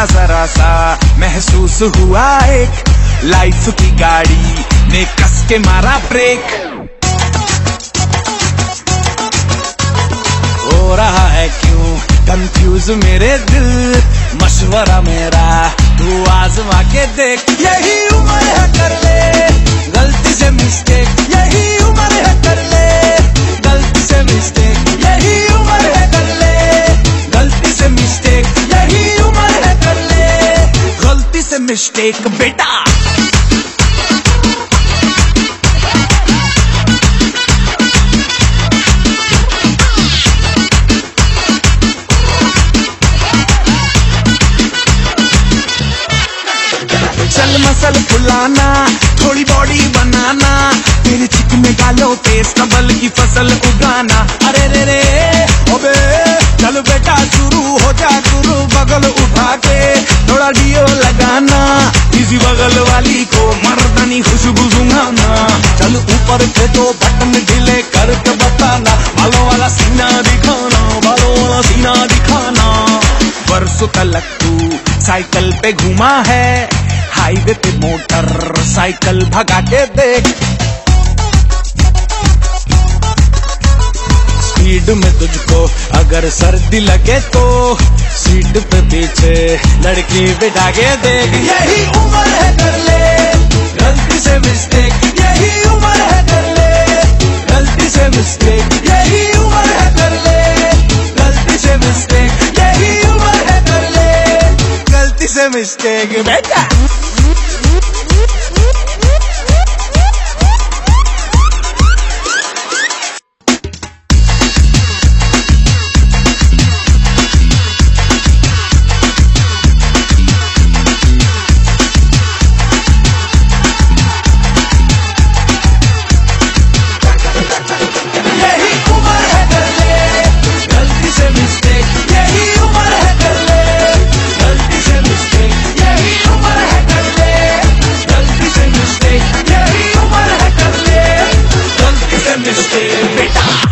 बेटा जरा सा महसूस हुआ एक। लाइफ की गाड़ी ने कस के मारा ब्रेक। हो रहा है क्यों कंफ्यूज मेरे दिल? मशवरा मेरा, तू आजमा के देख। यही मिस्टेक बेटा। चल मसल फुलाना, थोड़ी बॉडी बनाना, तेरे चिकने गालों पे सबल की फ़सल उगाना। अरे रे रे, अबे, चल बेटा, शुरू हो जा। ऊपर से दो बटन ढीले करके बताना। बालों वाला सीना दिखाना, बालों वाला सीना दिखाना। बरसों तलक तू साइकिल पे घुमा है, हाईवे पे मोटर साइकिल भगा के देख। स्पीड में तुझको अगर सर्दी लगे तो सीट पे पीछे लड़की बिठा के देख। यही उम्र है कर ले, गलती से mistake the mistake better. É antes de.